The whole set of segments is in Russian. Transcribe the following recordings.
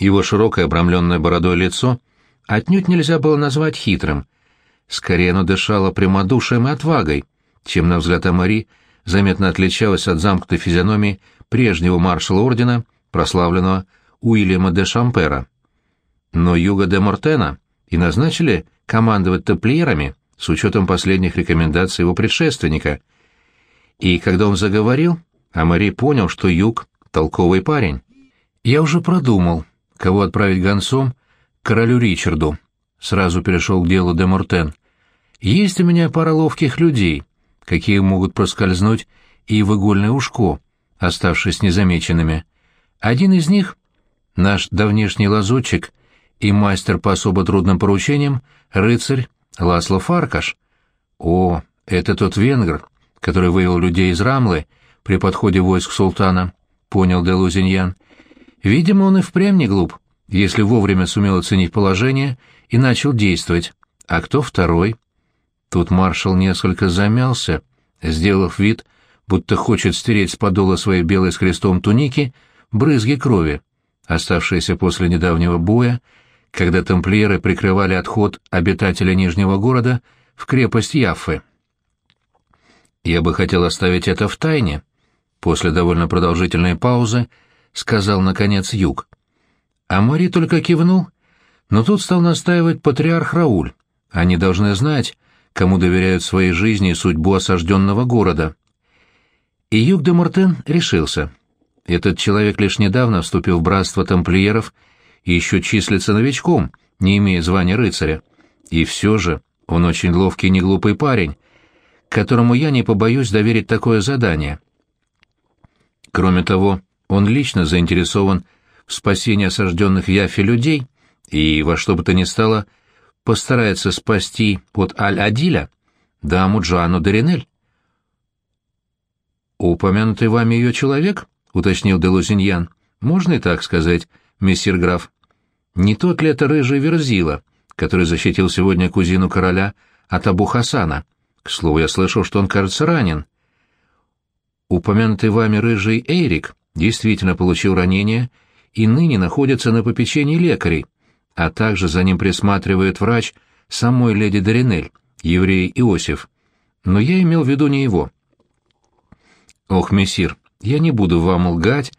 Его широкое обрамленное бородой лицо отнюдь нельзя было назвать хитрым. Скорее оно дышало прямодушием и отвагой, чем, на взгляд Амари, заметно отличалось от замкнутой физиономии прежнего маршала ордена, прославленного Уильяма де Шампера. Но Юга де Мортена и назначили командовать тамплиерами с учетом последних рекомендаций его предшественника. И когда он заговорил, Амари понял, что Юг — толковый парень. «Я уже продумал, кого отправить гонцом к королю Ричарду», — сразу перешел к делу де Мортен. «Есть у меня пара ловких людей, какие могут проскользнуть и в игольное ушко, оставшись незамеченными. Один из них — наш давнешний лазутчик и мастер по особо трудным поручениям, рыцарь Ласло Фаркаш. О, это тот венгр, который вывел людей из Рамлы при подходе войск султана, понял де Лузиньян. Видимо, он и впрямь не глуп, если вовремя сумел оценить положение и начал действовать. А кто второй? Тут маршал несколько замялся, сделав вид, будто хочет стереть с подола своей белой с крестом туники брызги крови, оставшиеся после недавнего боя, когда тамплиеры прикрывали отход обитателя Нижнего города в крепость Яффы. «Я бы хотел оставить это в тайне», — после довольно продолжительной паузы сказал, наконец, Юг. А Мари только кивнул, но тут стал настаивать патриарх Рауль. Они должны знать, кому доверяют своей жизни и судьбу осажденного города. И Юг де Мортен решился. Этот человек лишь недавно вступил в братство тамплиеров и еще числится новичком, не имея звания рыцаря. И все же он очень ловкий и неглупый парень, которому я не побоюсь доверить такое задание. Кроме того, он лично заинтересован в спасении осажденных в Яфе людей и во что бы то ни стало постарается спасти от Аль-Адиля даму Джану Деринель. «Упомянутый вами ее человек?» — уточнил Делузиньян. «Можно и так сказать, мессир граф. Не тот ли это рыжий верзила, который защитил сегодня кузину короля от Абу Хасана? К слову, я слышал, что он, кажется, ранен». Упомянутый вами рыжий Эйрик действительно получил ранение и ныне находится на попечении лекарей, а также за ним присматривает врач самой леди Доринель, еврей Иосиф. Но я имел в виду не его. Ох, мессир, я не буду вам лгать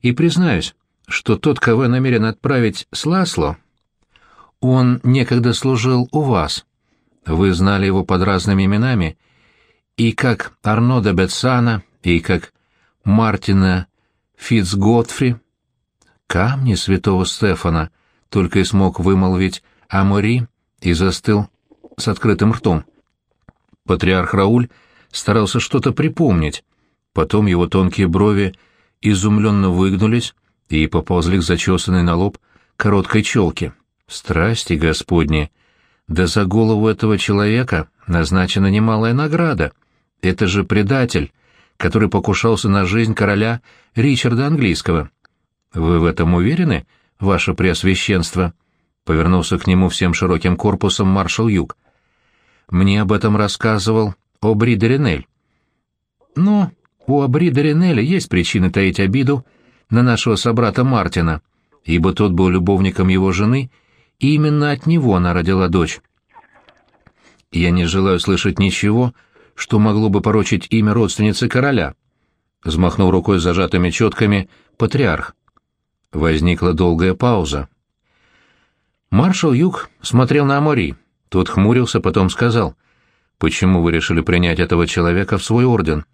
и признаюсь, что тот, кого я намерен отправить с Ласло, он некогда служил у вас. Вы знали его под разными именами, и как Арно де Бетсана, и как Мартина Фицготфри. Камни святого Стефана, только и смог вымолвить Амори и застыл с открытым ртом. Патриарх Рауль старался что-то припомнить, потом его тонкие брови изумленно выгнулись и поползли к зачесанной на лоб короткой челке. Страсти господни! Да за голову этого человека назначена немалая награда. Это же предатель, который покушался на жизнь короля Ричарда Английского. Вы в этом уверены, ваше преосвященство?» — повернулся к нему всем широким корпусом маршал Юг. «Мне об этом рассказывал Обри Деренель». «Ну, у Обри Деренеля есть причины таить обиду на нашего собрата Мартина, ибо тот был любовником его жены, и именно от него она родила дочь. Я не желаю слышать ничего, что могло бы порочить имя родственницы короля», — взмахнул рукой с зажатыми четками патриарх. Возникла долгая пауза. Маршал Юг смотрел на Амори. Тот хмурился, потом сказал, «Почему вы решили принять этого человека в свой орден?»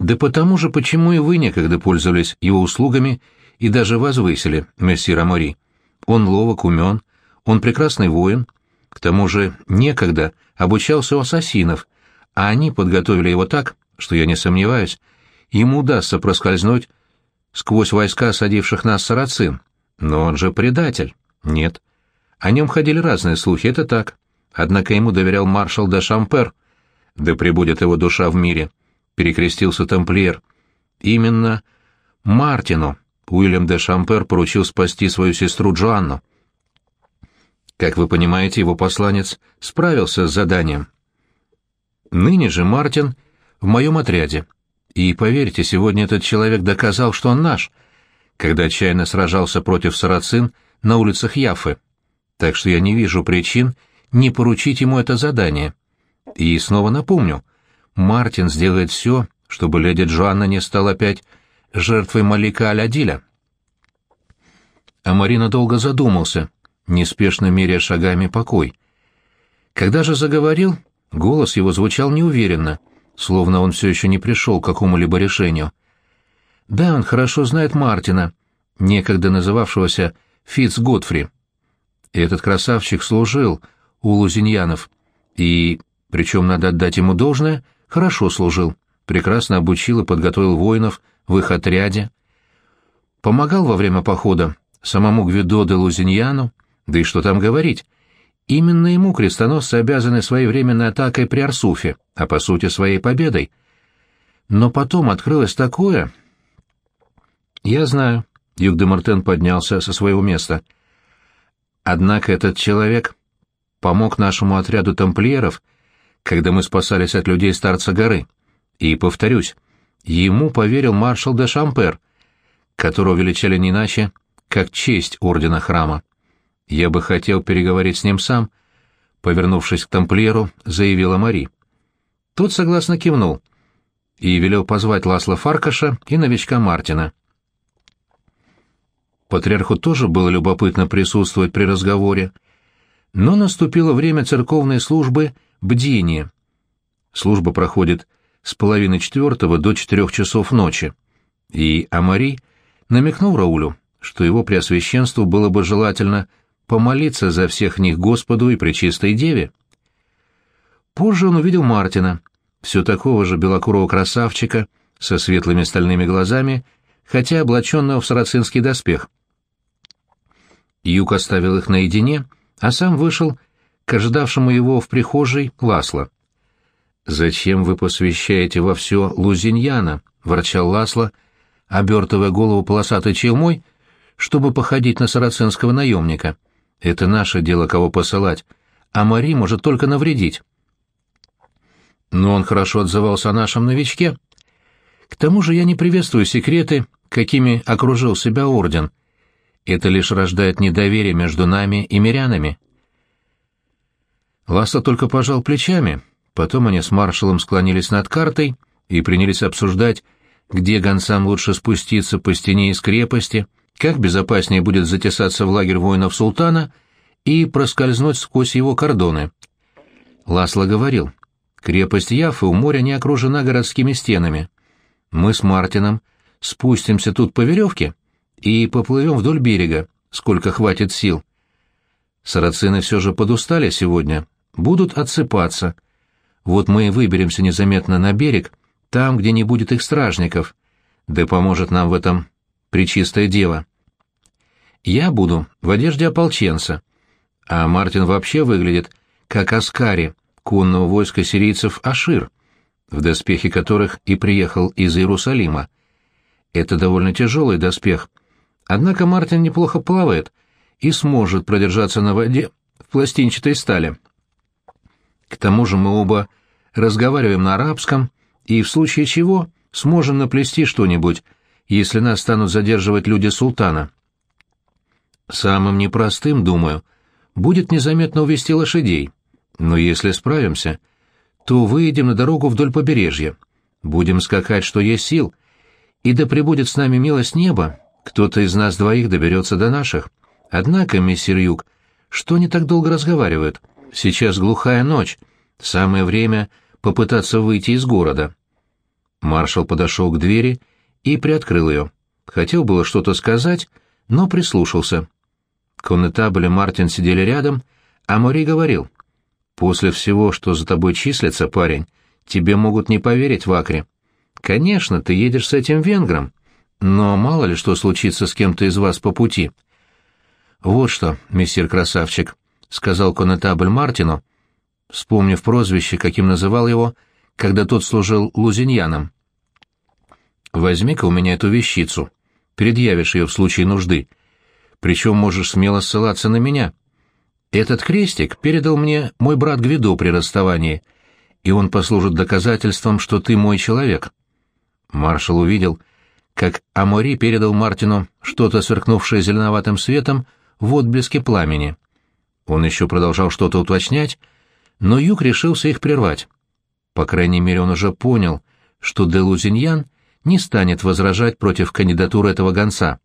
«Да потому же, почему и вы некогда пользовались его услугами и даже возвысили, мессир Амори. Он ловок, умен, он прекрасный воин, к тому же некогда обучался у ассасинов, а они подготовили его так, что, я не сомневаюсь, ему удастся проскользнуть сквозь войска садивших нас сарацин. Но он же предатель. Нет. О нем ходили разные слухи, это так. Однако ему доверял маршал де Шампер. Да пребудет его душа в мире. Перекрестился тамплиер. Именно Мартину Уильям де Шампер поручил спасти свою сестру Джоанну. Как вы понимаете, его посланец справился с заданием. Ныне же Мартин в моем отряде. И поверьте, сегодня этот человек доказал, что он наш. когда отчаянно сражался против сарацин на улицах Яфы. Так что я не вижу причин не поручить ему это задание. И снова напомню, Мартин сделает все, чтобы леди Джоанна не стала опять жертвой Малика Алядиля. А Марина долго задумался, неспешно меряя шагами покой. Когда же заговорил, голос его звучал неуверенно, словно он все еще не пришел к какому-либо решению. Да, он хорошо знает Мартина, некогда называвшегося Фитц Готфри. Этот красавчик служил у лузиньянов, и, причем надо отдать ему должное, хорошо служил, прекрасно обучил и подготовил воинов в их отряде. Помогал во время похода самому Гвидо де Лузиньяну, да и что там говорить, именно ему крестоносцы обязаны своей временной атакой при Арсуфе, а по сути своей победой. Но потом открылось такое... Я знаю, Юг де Мартен поднялся со своего места. Однако этот человек помог нашему отряду тамплиеров, когда мы спасались от людей Старца горы. И, повторюсь, ему поверил маршал де Шампер, которого величали не иначе, как честь ордена храма. Я бы хотел переговорить с ним сам, повернувшись к тамплиеру, заявила Мари. Тот согласно кивнул и велел позвать Ласла Фаркаша и новичка Мартина. Патриарху тоже было любопытно присутствовать при разговоре, но наступило время церковной службы бдения. Служба проходит с половины четвертого до четырех часов ночи, и Амари намекнул Раулю, что его преосвященству было бы желательно помолиться за всех них Господу и Пречистой Деве. Позже он увидел Мартина, все такого же белокурого красавчика, со светлыми стальными глазами, хотя облаченного в сарацинский доспех. Юг оставил их наедине, а сам вышел к ожидавшему его в прихожей Ласло. «Зачем вы посвящаете во все Лузиньяна?» — ворчал Ласло, обертывая голову полосатой челмой, чтобы походить на сарацинского наемника. «Это наше дело, кого посылать, а Мари может только навредить». Но он хорошо отзывался о нашем новичке. К тому же я не приветствую секреты, какими окружил себя орден. Это лишь рождает недоверие между нами и мирянами. Ласса только пожал плечами, потом они с маршалом склонились над картой и принялись обсуждать, где гонцам лучше спуститься по стене из крепости, как безопаснее будет затесаться в лагерь воинов султана и проскользнуть сквозь его кордоны. Ласло говорил, крепость Яфы у моря не окружена городскими стенами. Мы с Мартином спустимся тут по веревке и поплывем вдоль берега, сколько хватит сил. Сарацины все же подустали сегодня, будут отсыпаться. Вот мы и выберемся незаметно на берег, там, где не будет их стражников, да поможет нам в этом Пречистое Дева. Я буду в одежде ополченца, а Мартин вообще выглядит как Аскари, конного войска сирийцев Ашир, в доспехе которых и приехал из Иерусалима. Это довольно тяжелый доспех, однако Мартин неплохо плавает и сможет продержаться на воде в пластинчатой стали. К тому же мы оба разговариваем на арабском и в случае чего сможем наплести что-нибудь, если нас станут задерживать люди султана. Самым непростым, думаю, будет незаметно увести лошадей, но если справимся, то выйдем на дорогу вдоль побережья, будем скакать, что есть сил, и да пребудет с нами милость неба, кто-то из нас двоих доберется до наших. Однако, мессир Юг, что не так долго разговаривают? Сейчас глухая ночь, самое время попытаться выйти из города. Маршал подошел к двери и приоткрыл ее. Хотел было что-то сказать, но прислушался. Коннетабль и Мартин сидели рядом, а Мори говорил. «После всего, что за тобой числится, парень, тебе могут не поверить в Акре. Конечно, ты едешь с этим венгром, но мало ли что случится с кем-то из вас по пути». «Вот что, мессир красавчик», — сказал коннетабль Мартину, вспомнив прозвище, каким называл его, когда тот служил лузиньяном. Возьми-ка у меня эту вещицу. Предъявишь ее в случае нужды. Причем можешь смело ссылаться на меня. Этот крестик передал мне мой брат Гвидо при расставании, и он послужит доказательством, что ты мой человек. Маршал увидел, как Амори передал Мартину что-то сверкнувшее зеленоватым светом в отблеске пламени. Он еще продолжал что-то уточнять, но Юг решился их прервать. По крайней мере, он уже понял, что де Лузиньян не станет возражать против кандидатуры этого гонца.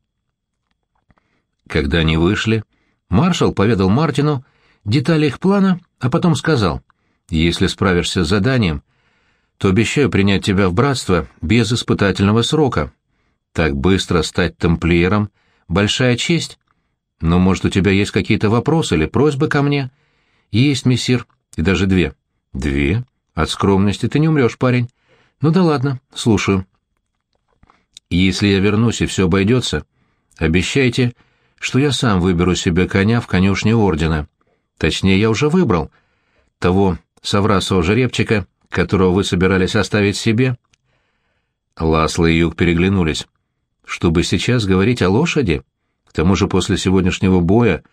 Когда они вышли, маршал поведал Мартину детали их плана, а потом сказал, «Если справишься с заданием, то обещаю принять тебя в братство без испытательного срока». Так быстро стать тамплиером — большая честь. Но, может, у тебя есть какие-то вопросы или просьбы ко мне? Есть, мессир, и даже две. Две? От скромности ты не умрешь, парень. Ну да ладно, слушаю. Если я вернусь и все обойдется, обещайте, что я сам выберу себе коня в конюшне ордена. Точнее, я уже выбрал. Того соврасового жеребчика, которого вы собирались оставить себе. Ласло и Юг переглянулись чтобы сейчас говорить о лошади. К тому же после сегодняшнего боя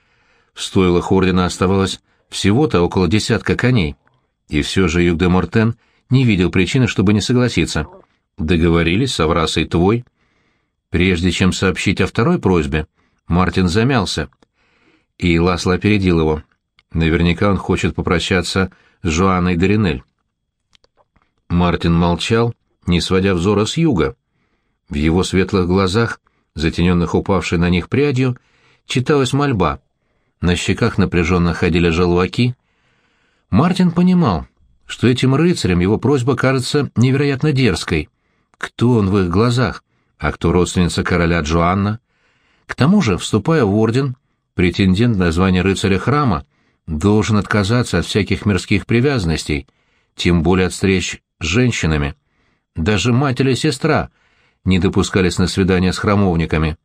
в стойлах ордена оставалось всего-то около десятка коней. И все же Юг де Мортен не видел причины, чтобы не согласиться. Договорились, Саврасой твой. Прежде чем сообщить о второй просьбе, Мартин замялся. И Ласло опередил его. Наверняка он хочет попрощаться с Жуаной Доринель. Мартин молчал, не сводя взора с юга. В его светлых глазах, затененных упавшей на них прядью, читалась мольба. На щеках напряженно ходили желваки. Мартин понимал, что этим рыцарям его просьба кажется невероятно дерзкой. Кто он в их глазах, а кто родственница короля Джоанна? К тому же, вступая в орден, претендент на звание рыцаря храма должен отказаться от всяких мирских привязанностей, тем более от встреч с женщинами. Даже мать или сестра не допускались на свидания с храмовниками.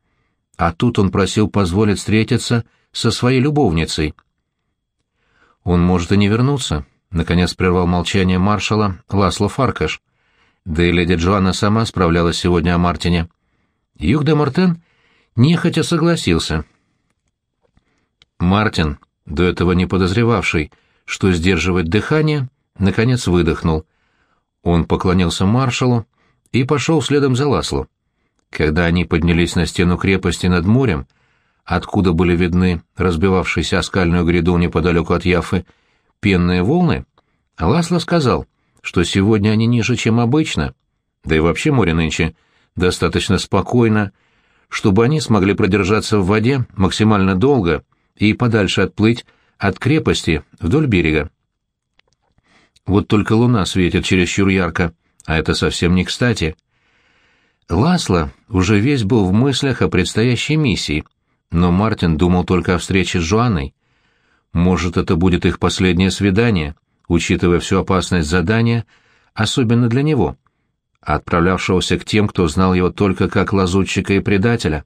А тут он просил позволить встретиться со своей любовницей. Он может и не вернуться, — наконец прервал молчание маршала Ласло Фаркаш. Да и леди Джоанна сама справлялась сегодня о Мартине. Юг де Мартен нехотя согласился. Мартин, до этого не подозревавший, что сдерживать дыхание, наконец выдохнул. Он поклонился маршалу, и пошел следом за Ласло. Когда они поднялись на стену крепости над морем, откуда были видны разбивавшиеся о скальную гряду неподалеку от Яфы пенные волны, Ласло сказал, что сегодня они ниже, чем обычно, да и вообще море нынче достаточно спокойно, чтобы они смогли продержаться в воде максимально долго и подальше отплыть от крепости вдоль берега. Вот только луна светит чересчур ярко, а это совсем не кстати. Ласло уже весь был в мыслях о предстоящей миссии, но Мартин думал только о встрече с Жуаной. Может, это будет их последнее свидание, учитывая всю опасность задания, особенно для него, отправлявшегося к тем, кто знал его только как лазутчика и предателя.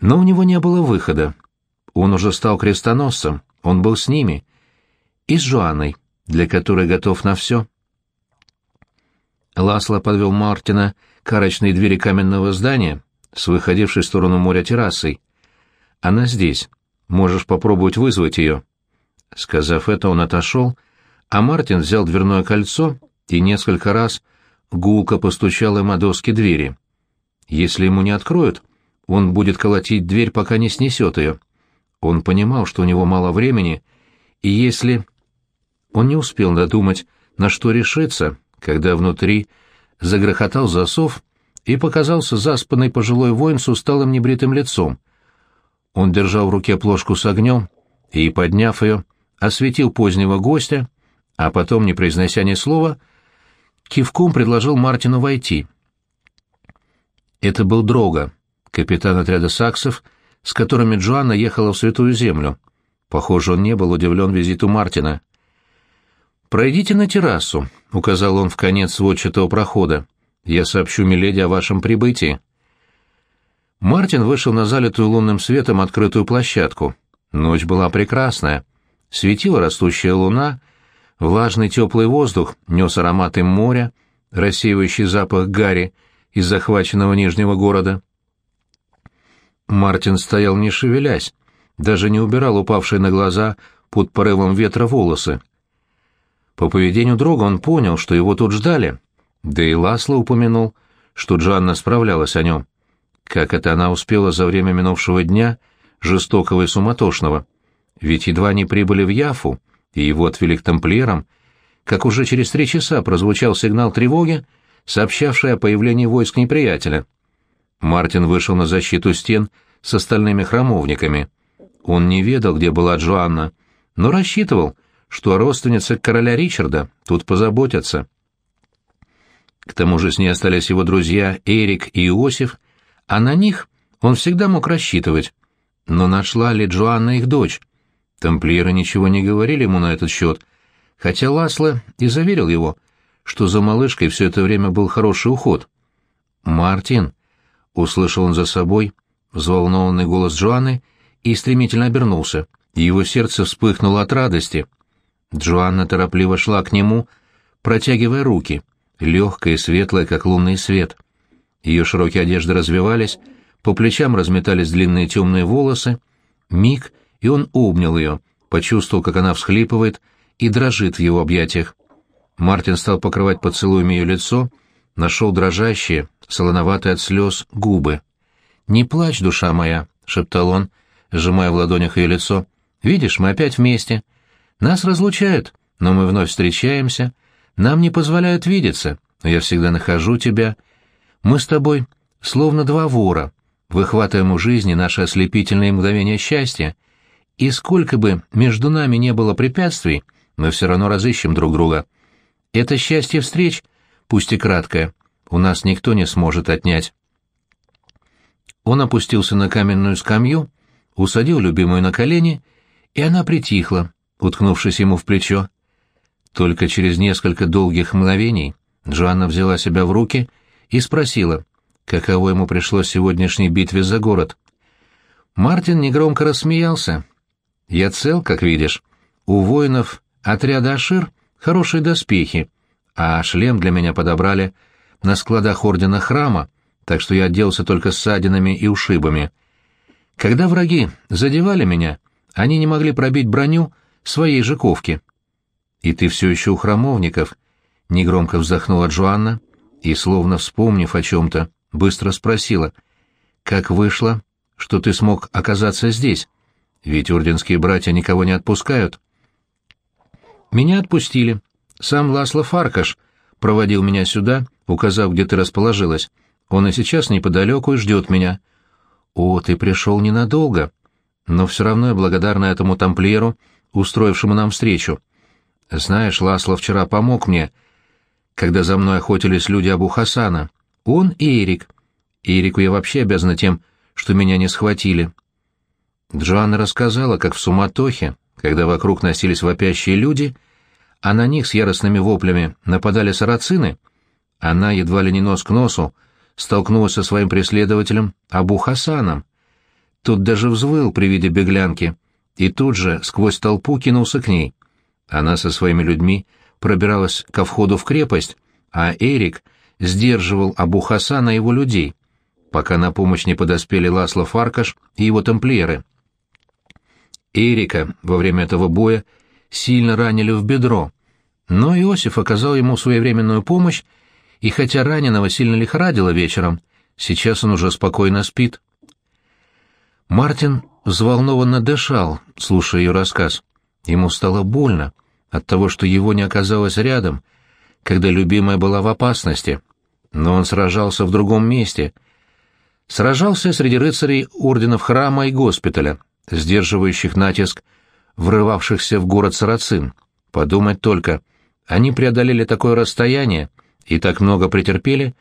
Но у него не было выхода. Он уже стал крестоносцем, он был с ними. И с Жуаной, для которой готов на все. Ласло подвел Мартина к арочной двери каменного здания с выходившей в сторону моря террасой. «Она здесь. Можешь попробовать вызвать ее». Сказав это, он отошел, а Мартин взял дверное кольцо и несколько раз гулко постучал им о доски двери. Если ему не откроют, он будет колотить дверь, пока не снесет ее. Он понимал, что у него мало времени, и если... Он не успел додумать, на что решиться, когда внутри загрохотал засов и показался заспанный пожилой воин с усталым небритым лицом. Он держал в руке плошку с огнем и, подняв ее, осветил позднего гостя, а потом, не произнося ни слова, кивком предложил Мартину войти. Это был Дрога, капитан отряда саксов, с которыми Джоанна ехала в Святую Землю. Похоже, он не был удивлен визиту Мартина. «Пройдите на террасу», — указал он в конец сводчатого прохода. «Я сообщу Миледи о вашем прибытии». Мартин вышел на залитую лунным светом открытую площадку. Ночь была прекрасная. Светила растущая луна, влажный теплый воздух нес ароматы моря, рассеивающий запах гари из захваченного нижнего города. Мартин стоял не шевелясь, даже не убирал упавшие на глаза под порывом ветра волосы. По поведению друга он понял, что его тут ждали. Да и Ласло упомянул, что Джоанна справлялась о нем. Как это она успела за время минувшего дня, жестокого и суматошного? Ведь едва они прибыли в Яфу, и его отвели к тамплиерам, как уже через три часа прозвучал сигнал тревоги, сообщавший о появлении войск неприятеля. Мартин вышел на защиту стен с остальными храмовниками. Он не ведал, где была Джоанна, но рассчитывал, что о родственнице короля Ричарда тут позаботятся. К тому же с ней остались его друзья Эрик и Иосиф, а на них он всегда мог рассчитывать. Но нашла ли Джоанна их дочь? Тамплиеры ничего не говорили ему на этот счет, хотя Ласло и заверил его, что за малышкой все это время был хороший уход. «Мартин», — услышал он за собой взволнованный голос Джоанны и стремительно обернулся. Его сердце вспыхнуло от радости. Джоанна торопливо шла к нему, протягивая руки, легкая и светлая, как лунный свет. Ее широкие одежды развивались, по плечам разметались длинные темные волосы. Миг, и он обнял ее, почувствовал, как она всхлипывает и дрожит в его объятиях. Мартин стал покрывать поцелуями ее лицо, нашел дрожащие, солоноватые от слез, губы. «Не плачь, душа моя», — шептал он, сжимая в ладонях ее лицо. «Видишь, мы опять вместе. Нас разлучают, но мы вновь встречаемся. Нам не позволяют видеться, но я всегда нахожу тебя. Мы с тобой словно два вора, выхватываем у жизни наши ослепительные мгновения счастья, и сколько бы между нами не было препятствий, мы все равно разыщем друг друга. Это счастье встреч, пусть и краткое, у нас никто не сможет отнять. Он опустился на каменную скамью, усадил любимую на колени, и она притихла, уткнувшись ему в плечо. Только через несколько долгих мгновений Джоанна взяла себя в руки и спросила, каково ему пришлось сегодняшней битве за город. Мартин негромко рассмеялся. «Я цел, как видишь. У воинов отряда Ашир хорошие доспехи, а шлем для меня подобрали на складах ордена храма, так что я отделался только ссадинами и ушибами. Когда враги задевали меня, они не могли пробить броню своей же ковки. «И ты все еще у храмовников?» — негромко вздохнула Джоанна и, словно вспомнив о чем-то, быстро спросила. «Как вышло, что ты смог оказаться здесь? Ведь орденские братья никого не отпускают». «Меня отпустили. Сам Ласло Фаркаш проводил меня сюда, указав, где ты расположилась. Он и сейчас неподалеку и ждет меня». «О, ты пришел ненадолго. Но все равно я благодарна этому тамплиеру, устроившему нам встречу. Знаешь, Ласло вчера помог мне, когда за мной охотились люди Абу Хасана. Он и Эрик. Эрику я вообще обязана тем, что меня не схватили. Джоанна рассказала, как в суматохе, когда вокруг носились вопящие люди, а на них с яростными воплями нападали сарацины, она едва ли не нос к носу столкнулась со своим преследователем Абу Хасаном. Тот даже взвыл при виде беглянки и тут же сквозь толпу кинулся к ней. Она со своими людьми пробиралась ко входу в крепость, а Эрик сдерживал Абу Хасана и его людей, пока на помощь не подоспели Ласло Фаркаш и его тамплиеры. Эрика во время этого боя сильно ранили в бедро, но Иосиф оказал ему своевременную помощь, и хотя раненого сильно лихорадило вечером, сейчас он уже спокойно спит. Мартин взволнованно дышал, слушая ее рассказ. Ему стало больно от того, что его не оказалось рядом, когда любимая была в опасности. Но он сражался в другом месте. Сражался среди рыцарей орденов храма и госпиталя, сдерживающих натиск врывавшихся в город сарацин. Подумать только, они преодолели такое расстояние и так много претерпели,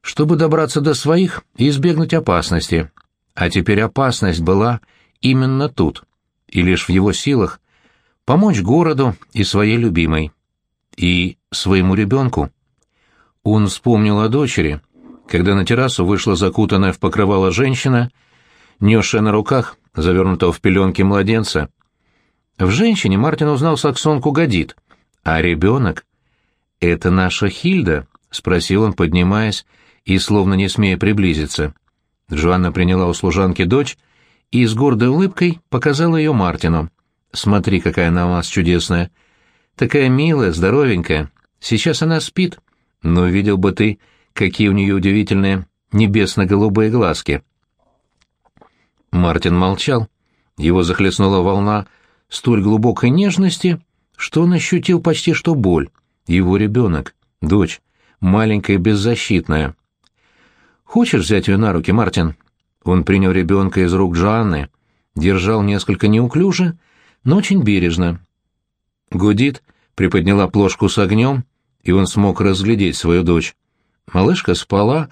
чтобы добраться до своих и избегнуть опасности. А теперь опасность была именно тут, и лишь в его силах помочь городу и своей любимой, и своему ребенку. Он вспомнил о дочери, когда на террасу вышла закутанная в покрывало женщина, несшая на руках завернутого в пеленки младенца. В женщине Мартин узнал саксонку Гадит, а ребенок — это наша Хильда, — спросил он, поднимаясь и словно не смея приблизиться. Джоанна приняла у служанки дочь и с гордой улыбкой показала ее Мартину. «Смотри, какая она у нас чудесная. Такая милая, здоровенькая. Сейчас она спит. Но видел бы ты, какие у нее удивительные небесно-голубые глазки. Мартин молчал. Его захлестнула волна столь глубокой нежности, что он ощутил почти что боль. Его ребенок, дочь, маленькая беззащитная. «Хочешь взять ее на руки, Мартин?» Он принял ребенка из рук Джоанны, держал несколько неуклюже, но очень бережно. Гудит, приподняла плошку с огнем, и он смог разглядеть свою дочь. Малышка спала,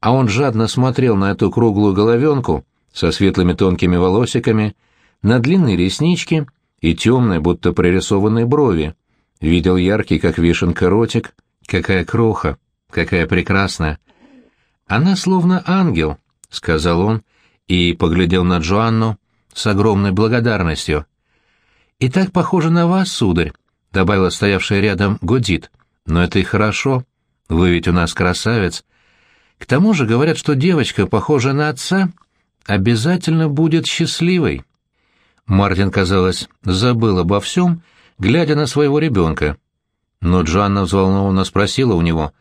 а он жадно смотрел на эту круглую головенку со светлыми тонкими волосиками, на длинные реснички и темные, будто прорисованные брови. Видел яркий, как вишенка, ротик. Какая кроха, какая прекрасная. Она словно ангел, — сказал он и поглядел на Джоанну с огромной благодарностью. «И так похоже на вас, сударь», — добавила стоявшая рядом Годит. «Но это и хорошо. Вы ведь у нас красавец. К тому же говорят, что девочка, похожая на отца, обязательно будет счастливой». Мартин, казалось, забыл обо всем, глядя на своего ребенка. Но Джанна взволнованно спросила у него,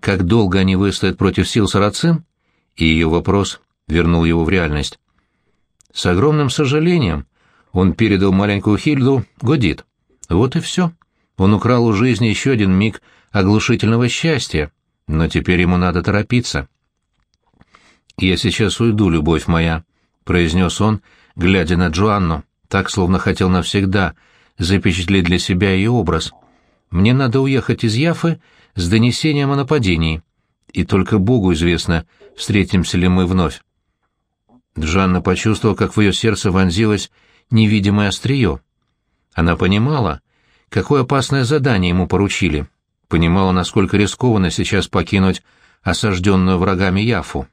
как долго они выстоят против сил сарацин, и ее вопрос вернул его в реальность. С огромным сожалением он передал маленькую Хильду Годит. Вот и все. Он украл у жизни еще один миг оглушительного счастья, но теперь ему надо торопиться. «Я сейчас уйду, любовь моя», — произнес он, глядя на Джоанну, так, словно хотел навсегда запечатлеть для себя ее образ. «Мне надо уехать из Яфы с донесением о нападении, и только Богу известно, встретимся ли мы вновь». Джанна почувствовала, как в ее сердце вонзилось невидимое острие. Она понимала, какое опасное задание ему поручили, понимала, насколько рискованно сейчас покинуть осажденную врагами Яфу.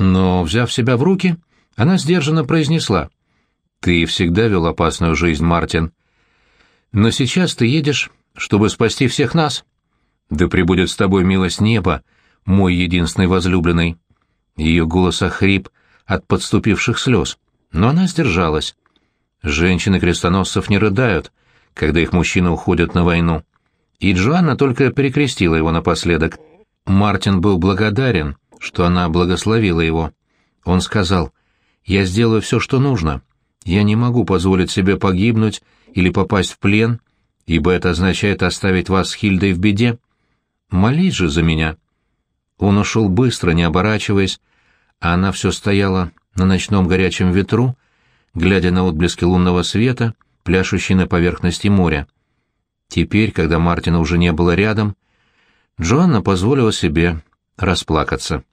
Но, взяв себя в руки, она сдержанно произнесла, «Ты всегда вел опасную жизнь, Мартин. Но сейчас ты едешь, чтобы спасти всех нас. Да пребудет с тобой милость неба, мой единственный возлюбленный». Ее голос охрип от подступивших слез, но она сдержалась. Женщины-крестоносцев не рыдают, когда их мужчины уходят на войну. И Джоанна только перекрестила его напоследок. Мартин был благодарен, что она благословила его. Он сказал, «Я сделаю все, что нужно. Я не могу позволить себе погибнуть или попасть в плен, ибо это означает оставить вас с Хильдой в беде. Молись же за меня». Он ушел быстро, не оборачиваясь, а она все стояла на ночном горячем ветру, глядя на отблески лунного света, пляшущий на поверхности моря. Теперь, когда Мартина уже не было рядом, Джоанна позволила себе расплакаться.